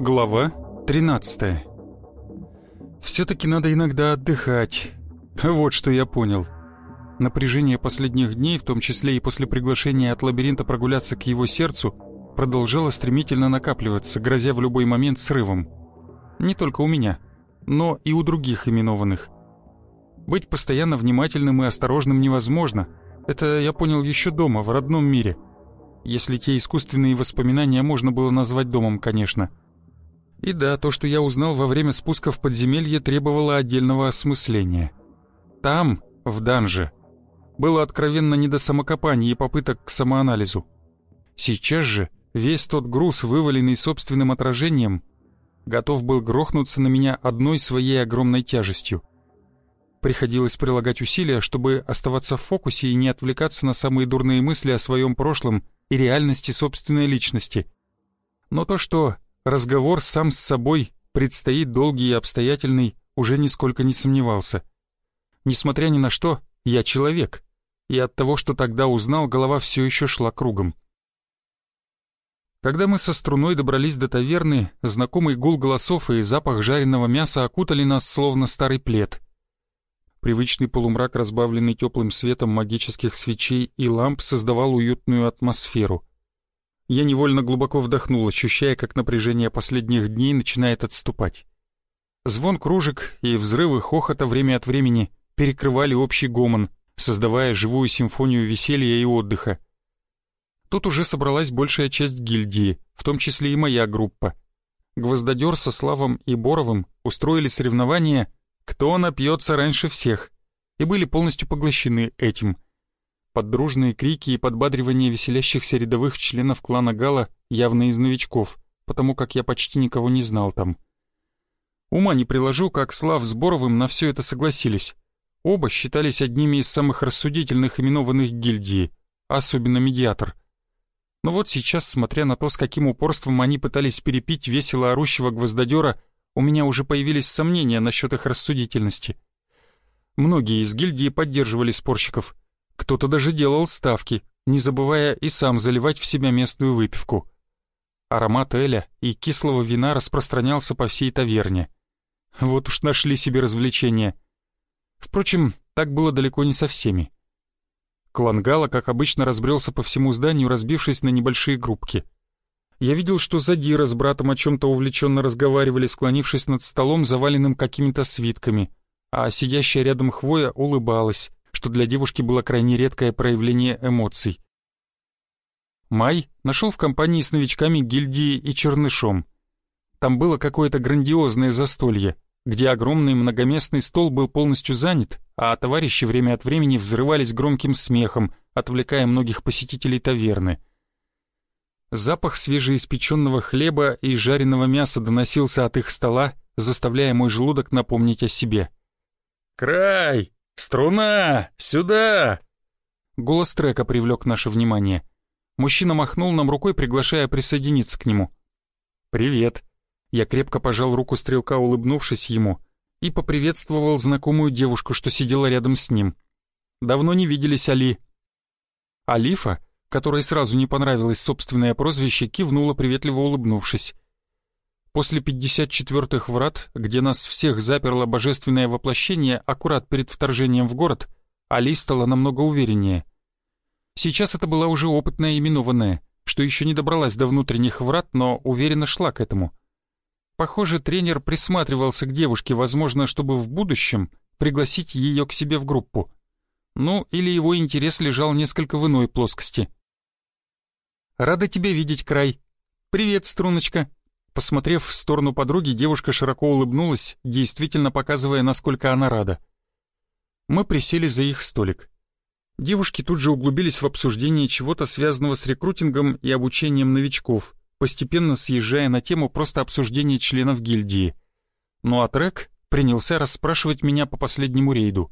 Глава 13 Все-таки надо иногда отдыхать. Вот что я понял. Напряжение последних дней, в том числе и после приглашения от лабиринта прогуляться к его сердцу, продолжало стремительно накапливаться, грозя в любой момент срывом. Не только у меня, но и у других именованных. Быть постоянно внимательным и осторожным невозможно. Это я понял еще дома, в родном мире. Если те искусственные воспоминания можно было назвать домом, конечно. И да, то, что я узнал во время спуска в подземелье, требовало отдельного осмысления. Там, в данже, было откровенно не до самокопания и попыток к самоанализу. Сейчас же весь тот груз, вываленный собственным отражением, готов был грохнуться на меня одной своей огромной тяжестью. Приходилось прилагать усилия, чтобы оставаться в фокусе и не отвлекаться на самые дурные мысли о своем прошлом и реальности собственной личности. Но то, что разговор сам с собой предстоит долгий и обстоятельный, уже нисколько не сомневался. Несмотря ни на что, я человек, и от того, что тогда узнал, голова все еще шла кругом. Когда мы со струной добрались до таверны, знакомый гул голосов и запах жареного мяса окутали нас, словно старый плед. Привычный полумрак, разбавленный теплым светом магических свечей и ламп, создавал уютную атмосферу. Я невольно глубоко вдохнул, ощущая, как напряжение последних дней начинает отступать. Звон кружек и взрывы хохота время от времени перекрывали общий гомон, создавая живую симфонию веселья и отдыха. Тут уже собралась большая часть гильдии, в том числе и моя группа. Гвоздодер со Славом и Боровым устроили соревнования «Кто напьется раньше всех» и были полностью поглощены этим – под дружные крики и подбадривание веселящихся рядовых членов клана Гала явно из новичков, потому как я почти никого не знал там. Ума не приложу, как Слав с Боровым на все это согласились. Оба считались одними из самых рассудительных именованных гильдии, особенно медиатор. Но вот сейчас, смотря на то, с каким упорством они пытались перепить весело орущего гвоздодера, у меня уже появились сомнения насчет их рассудительности. Многие из гильдии поддерживали спорщиков — кто-то даже делал ставки, не забывая и сам заливать в себя местную выпивку. Аромат эля и кислого вина распространялся по всей таверне. Вот уж нашли себе развлечения. Впрочем, так было далеко не со всеми. Клангала, как обычно, разбрелся по всему зданию, разбившись на небольшие группки. Я видел, что Задира с братом о чем-то увлеченно разговаривали, склонившись над столом, заваленным какими-то свитками, а сидящая рядом Хвоя улыбалась, что для девушки было крайне редкое проявление эмоций. Май нашел в компании с новичками гильдии и чернышом. Там было какое-то грандиозное застолье, где огромный многоместный стол был полностью занят, а товарищи время от времени взрывались громким смехом, отвлекая многих посетителей таверны. Запах свежеиспеченного хлеба и жареного мяса доносился от их стола, заставляя мой желудок напомнить о себе. «Край! «Струна! Сюда!» Голос трека привлек наше внимание. Мужчина махнул нам рукой, приглашая присоединиться к нему. «Привет!» Я крепко пожал руку стрелка, улыбнувшись ему, и поприветствовал знакомую девушку, что сидела рядом с ним. «Давно не виделись, Али». Алифа, которой сразу не понравилось собственное прозвище, кивнула, приветливо улыбнувшись. После 54-х врат, где нас всех заперло божественное воплощение аккурат перед вторжением в город, Али стала намного увереннее. Сейчас это была уже опытная именованная, что еще не добралась до внутренних врат, но уверенно шла к этому. Похоже, тренер присматривался к девушке, возможно, чтобы в будущем пригласить ее к себе в группу. Ну, или его интерес лежал несколько в иной плоскости. «Рада тебя видеть, Край. Привет, Струночка», Посмотрев в сторону подруги, девушка широко улыбнулась, действительно показывая, насколько она рада. Мы присели за их столик. Девушки тут же углубились в обсуждение чего-то связанного с рекрутингом и обучением новичков, постепенно съезжая на тему просто обсуждения членов гильдии. Ну а трек принялся расспрашивать меня по последнему рейду.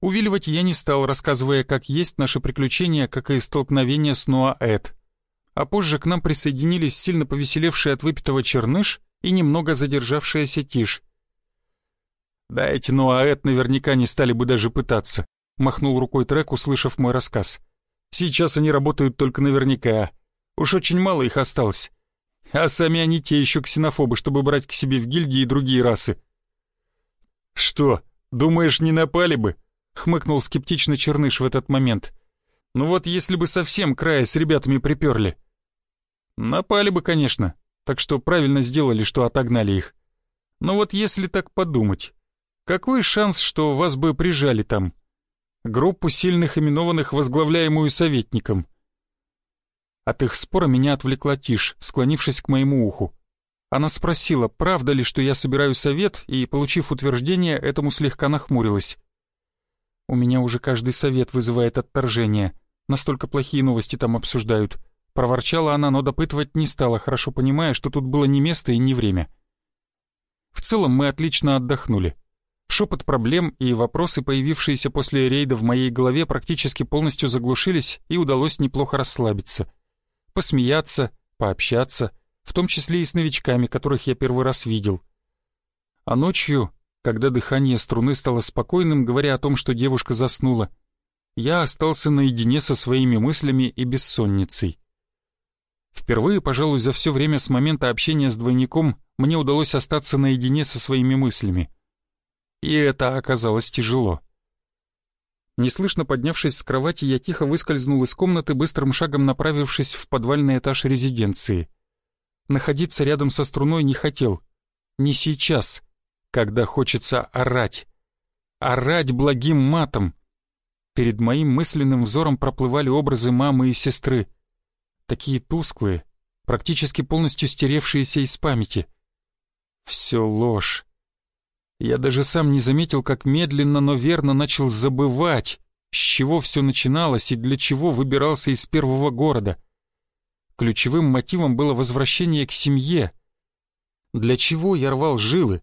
Увиливать я не стал, рассказывая, как есть наши приключения, как и столкновение с Ноа Эд. А позже к нам присоединились сильно повеселевший от выпитого черныш и немного задержавшаяся тишь. «Да эти Ноа Эд наверняка не стали бы даже пытаться», — махнул рукой трек, услышав мой рассказ. «Сейчас они работают только наверняка. Уж очень мало их осталось. А сами они те еще ксенофобы, чтобы брать к себе в гильдии другие расы». «Что, думаешь, не напали бы?» — хмыкнул скептично Черныш в этот момент. «Ну вот если бы совсем края с ребятами приперли». «Напали бы, конечно, так что правильно сделали, что отогнали их. Но вот если так подумать, какой шанс, что вас бы прижали там? Группу сильных именованных, возглавляемую советником». От их спора меня отвлекла Тишь, склонившись к моему уху. Она спросила, правда ли, что я собираю совет, и, получив утверждение, этому слегка нахмурилась. У меня уже каждый совет вызывает отторжение. Настолько плохие новости там обсуждают. Проворчала она, но допытывать не стала, хорошо понимая, что тут было не место и не время. В целом мы отлично отдохнули. Шепот проблем и вопросы, появившиеся после рейда в моей голове, практически полностью заглушились, и удалось неплохо расслабиться. Посмеяться, пообщаться, в том числе и с новичками, которых я первый раз видел. А ночью когда дыхание струны стало спокойным, говоря о том, что девушка заснула, я остался наедине со своими мыслями и бессонницей. Впервые, пожалуй, за все время с момента общения с двойником мне удалось остаться наедине со своими мыслями. И это оказалось тяжело. Неслышно поднявшись с кровати, я тихо выскользнул из комнаты, быстрым шагом направившись в подвальный этаж резиденции. Находиться рядом со струной не хотел. Не сейчас когда хочется орать. Орать благим матом. Перед моим мысленным взором проплывали образы мамы и сестры. Такие тусклые, практически полностью стеревшиеся из памяти. Все ложь. Я даже сам не заметил, как медленно, но верно начал забывать, с чего все начиналось и для чего выбирался из первого города. Ключевым мотивом было возвращение к семье. Для чего я рвал жилы?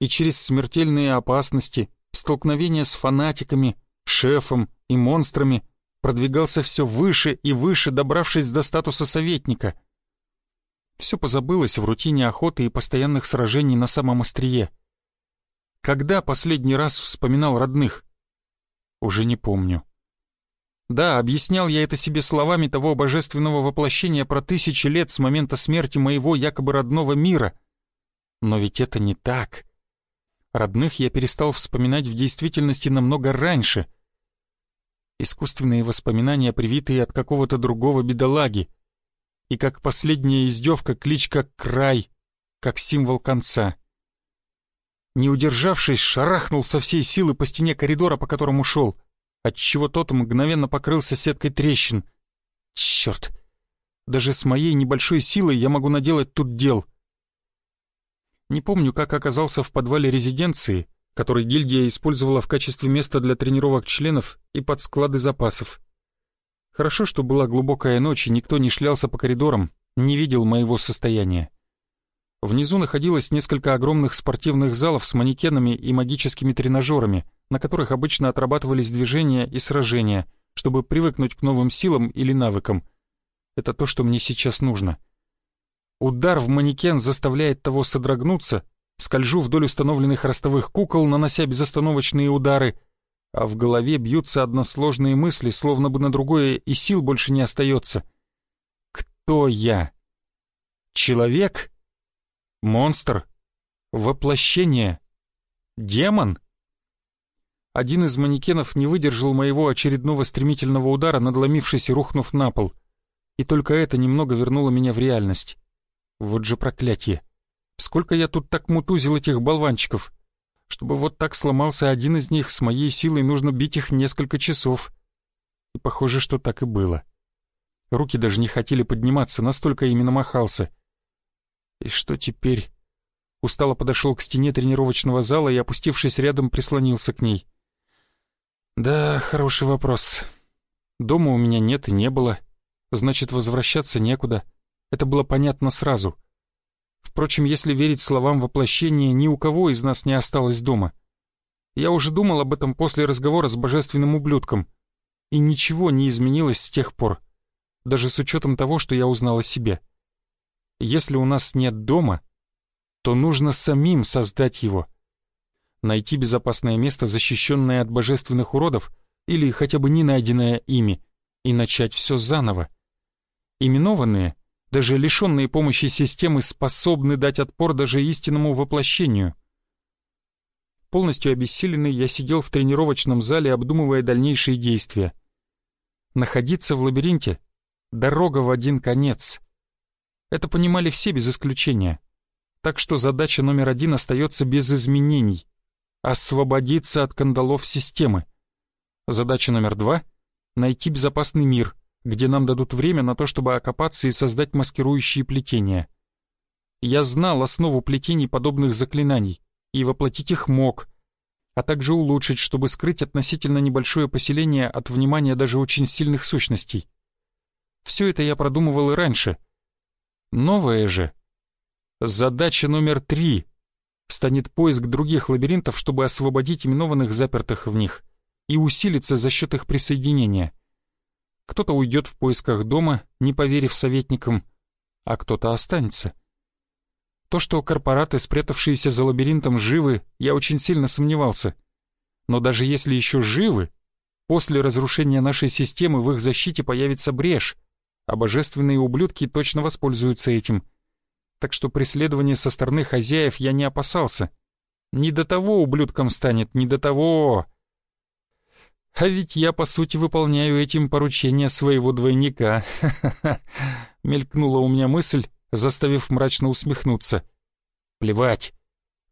и через смертельные опасности, столкновения с фанатиками, шефом и монстрами продвигался все выше и выше, добравшись до статуса советника. Все позабылось в рутине охоты и постоянных сражений на самом острие. Когда последний раз вспоминал родных? Уже не помню. Да, объяснял я это себе словами того божественного воплощения про тысячи лет с момента смерти моего якобы родного мира. Но ведь это не так. Родных я перестал вспоминать в действительности намного раньше. Искусственные воспоминания, привитые от какого-то другого бедолаги. И как последняя издевка кличка «Край», как символ конца. Не удержавшись, шарахнул со всей силы по стене коридора, по которому шел, отчего тот мгновенно покрылся сеткой трещин. Черт! Даже с моей небольшой силой я могу наделать тут дел — не помню, как оказался в подвале резиденции, который гильдия использовала в качестве места для тренировок членов и под склады запасов. Хорошо, что была глубокая ночь, и никто не шлялся по коридорам, не видел моего состояния. Внизу находилось несколько огромных спортивных залов с манекенами и магическими тренажерами, на которых обычно отрабатывались движения и сражения, чтобы привыкнуть к новым силам или навыкам. Это то, что мне сейчас нужно. Удар в манекен заставляет того содрогнуться, скольжу вдоль установленных ростовых кукол, нанося безостановочные удары, а в голове бьются односложные мысли, словно бы на другое и сил больше не остается. Кто я? Человек? Монстр? Воплощение? Демон? Один из манекенов не выдержал моего очередного стремительного удара, надломившись и рухнув на пол. И только это немного вернуло меня в реальность. Вот же проклятие. Сколько я тут так мутузил этих болванчиков. Чтобы вот так сломался один из них, с моей силой нужно бить их несколько часов. И похоже, что так и было. Руки даже не хотели подниматься, настолько именно махался. И что теперь? Устало подошел к стене тренировочного зала и, опустившись рядом, прислонился к ней. Да, хороший вопрос. Дома у меня нет и не было. Значит, возвращаться некуда. Это было понятно сразу. Впрочем, если верить словам воплощения, ни у кого из нас не осталось дома. Я уже думал об этом после разговора с божественным ублюдком, и ничего не изменилось с тех пор, даже с учетом того, что я узнал о себе. Если у нас нет дома, то нужно самим создать его. Найти безопасное место, защищенное от божественных уродов, или хотя бы не найденное ими, и начать все заново. Именованные, даже лишенные помощи системы, способны дать отпор даже истинному воплощению. Полностью обессиленный, я сидел в тренировочном зале, обдумывая дальнейшие действия. Находиться в лабиринте — дорога в один конец. Это понимали все без исключения. Так что задача номер один остается без изменений — освободиться от кандалов системы. Задача номер два — найти безопасный мир, где нам дадут время на то, чтобы окопаться и создать маскирующие плетения. Я знал основу плетений подобных заклинаний и воплотить их мог, а также улучшить, чтобы скрыть относительно небольшое поселение от внимания даже очень сильных сущностей. Все это я продумывал и раньше. Новое же. Задача номер три станет поиск других лабиринтов, чтобы освободить именованных запертых в них и усилиться за счет их присоединения. Кто-то уйдет в поисках дома, не поверив советникам, а кто-то останется. То, что корпораты, спрятавшиеся за лабиринтом, живы, я очень сильно сомневался. Но даже если еще живы, после разрушения нашей системы в их защите появится брешь, а божественные ублюдки точно воспользуются этим. Так что преследование со стороны хозяев я не опасался. Не до того ублюдкам станет, не до того... А ведь я, по сути, выполняю этим поручение своего двойника. Мелькнула у меня мысль, заставив мрачно усмехнуться. Плевать.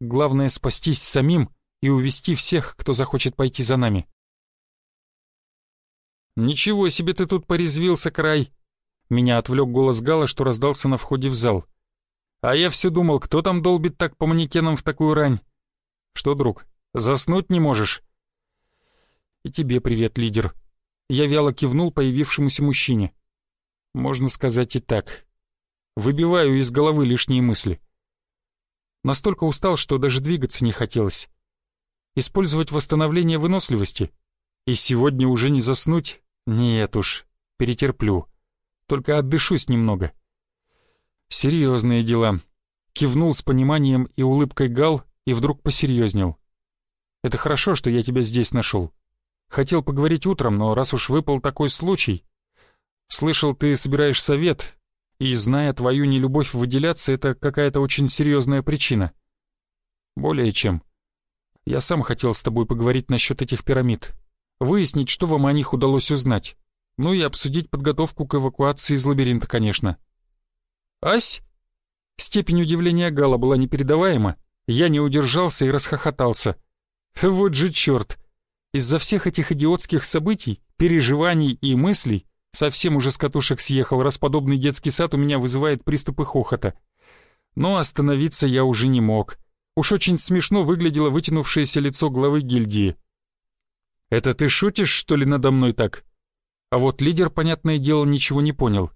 Главное спастись самим и увести всех, кто захочет пойти за нами. «Ничего себе ты тут порезвился, край!» Меня отвлек голос Гала, что раздался на входе в зал. «А я все думал, кто там долбит так по манекенам в такую рань?» «Что, друг, заснуть не можешь?» «И тебе привет, лидер». Я вяло кивнул появившемуся мужчине. Можно сказать и так. Выбиваю из головы лишние мысли. Настолько устал, что даже двигаться не хотелось. Использовать восстановление выносливости. И сегодня уже не заснуть? Нет уж, перетерплю. Только отдышусь немного. Серьезные дела. Кивнул с пониманием и улыбкой Гал и вдруг посерьезнел. Это хорошо, что я тебя здесь нашел. Хотел поговорить утром, но раз уж выпал такой случай... Слышал, ты собираешь совет, и, зная твою нелюбовь выделяться, это какая-то очень серьезная причина. Более чем. Я сам хотел с тобой поговорить насчет этих пирамид. Выяснить, что вам о них удалось узнать. Ну и обсудить подготовку к эвакуации из лабиринта, конечно. Ась? Степень удивления Гала была непередаваема. Я не удержался и расхохотался. Вот же черт! Из-за всех этих идиотских событий, переживаний и мыслей совсем уже с катушек съехал, раз детский сад у меня вызывает приступы хохота. Но остановиться я уже не мог. Уж очень смешно выглядело вытянувшееся лицо главы гильдии. «Это ты шутишь, что ли, надо мной так?» А вот лидер, понятное дело, ничего не понял.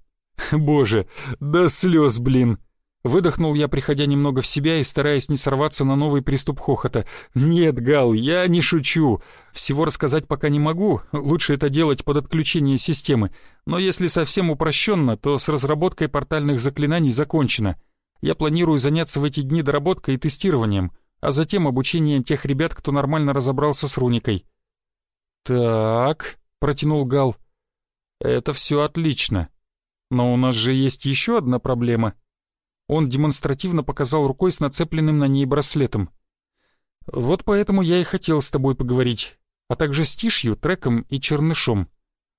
«Боже, да слез, блин!» Выдохнул я, приходя немного в себя и стараясь не сорваться на новый приступ хохота. «Нет, Гал, я не шучу. Всего рассказать пока не могу, лучше это делать под отключение системы. Но если совсем упрощенно, то с разработкой портальных заклинаний закончено. Я планирую заняться в эти дни доработкой и тестированием, а затем обучением тех ребят, кто нормально разобрался с руникой». «Так», — протянул Гал, — «это все отлично. Но у нас же есть еще одна проблема». Он демонстративно показал рукой с нацепленным на ней браслетом. «Вот поэтому я и хотел с тобой поговорить, а также с Тишью, Треком и Чернышом.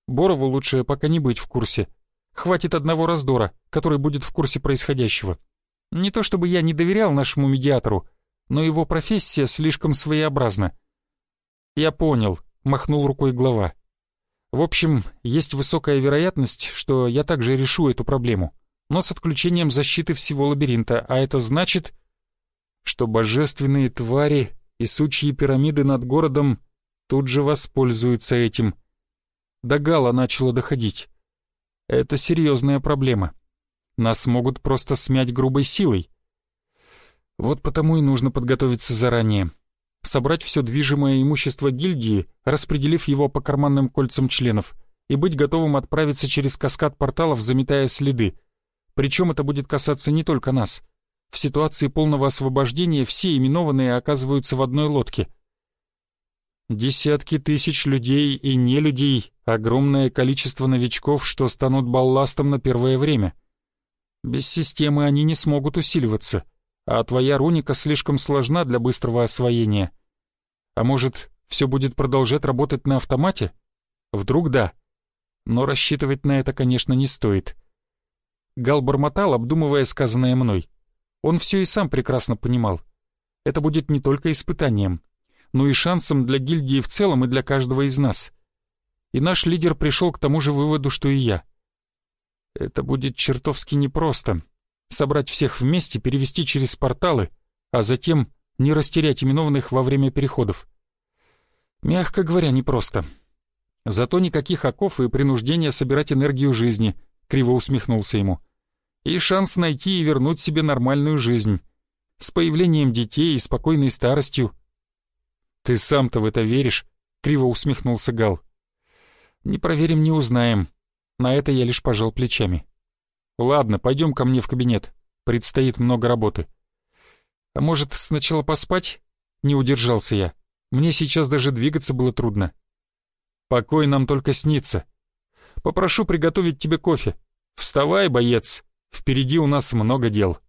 Борову лучше пока не быть в курсе. Хватит одного раздора, который будет в курсе происходящего. Не то чтобы я не доверял нашему медиатору, но его профессия слишком своеобразна». «Я понял», — махнул рукой глава. «В общем, есть высокая вероятность, что я также решу эту проблему» но с отключением защиты всего лабиринта, а это значит, что божественные твари и сучьи пирамиды над городом тут же воспользуются этим. До Гала начало доходить. Это серьезная проблема. Нас могут просто смять грубой силой. Вот потому и нужно подготовиться заранее. Собрать все движимое имущество гильдии, распределив его по карманным кольцам членов, и быть готовым отправиться через каскад порталов, заметая следы. Причем это будет касаться не только нас. В ситуации полного освобождения все именованные оказываются в одной лодке. Десятки тысяч людей и нелюдей, огромное количество новичков, что станут балластом на первое время. Без системы они не смогут усиливаться — а твоя руника слишком сложна для быстрого освоения. А может, все будет продолжать работать на автомате? Вдруг да. Но рассчитывать на это, конечно, не стоит. Гал бормотал, обдумывая сказанное мной. Он все и сам прекрасно понимал. Это будет не только испытанием, но и шансом для гильдии в целом и для каждого из нас. И наш лидер пришел к тому же выводу, что и я. Это будет чертовски непросто, собрать всех вместе, перевести через порталы, а затем не растерять именованных во время переходов. Мягко говоря, непросто. Зато никаких оков и принуждения собирать энергию жизни, криво усмехнулся ему. И шанс найти и вернуть себе нормальную жизнь. С появлением детей и спокойной старостью. Ты сам-то в это веришь? Криво усмехнулся Гал. Не проверим, не узнаем. На это я лишь пожал плечами. «Ладно, пойдем ко мне в кабинет. Предстоит много работы». «А может, сначала поспать?» Не удержался я. Мне сейчас даже двигаться было трудно. «Покой нам только снится. Попрошу приготовить тебе кофе. Вставай, боец, впереди у нас много дел».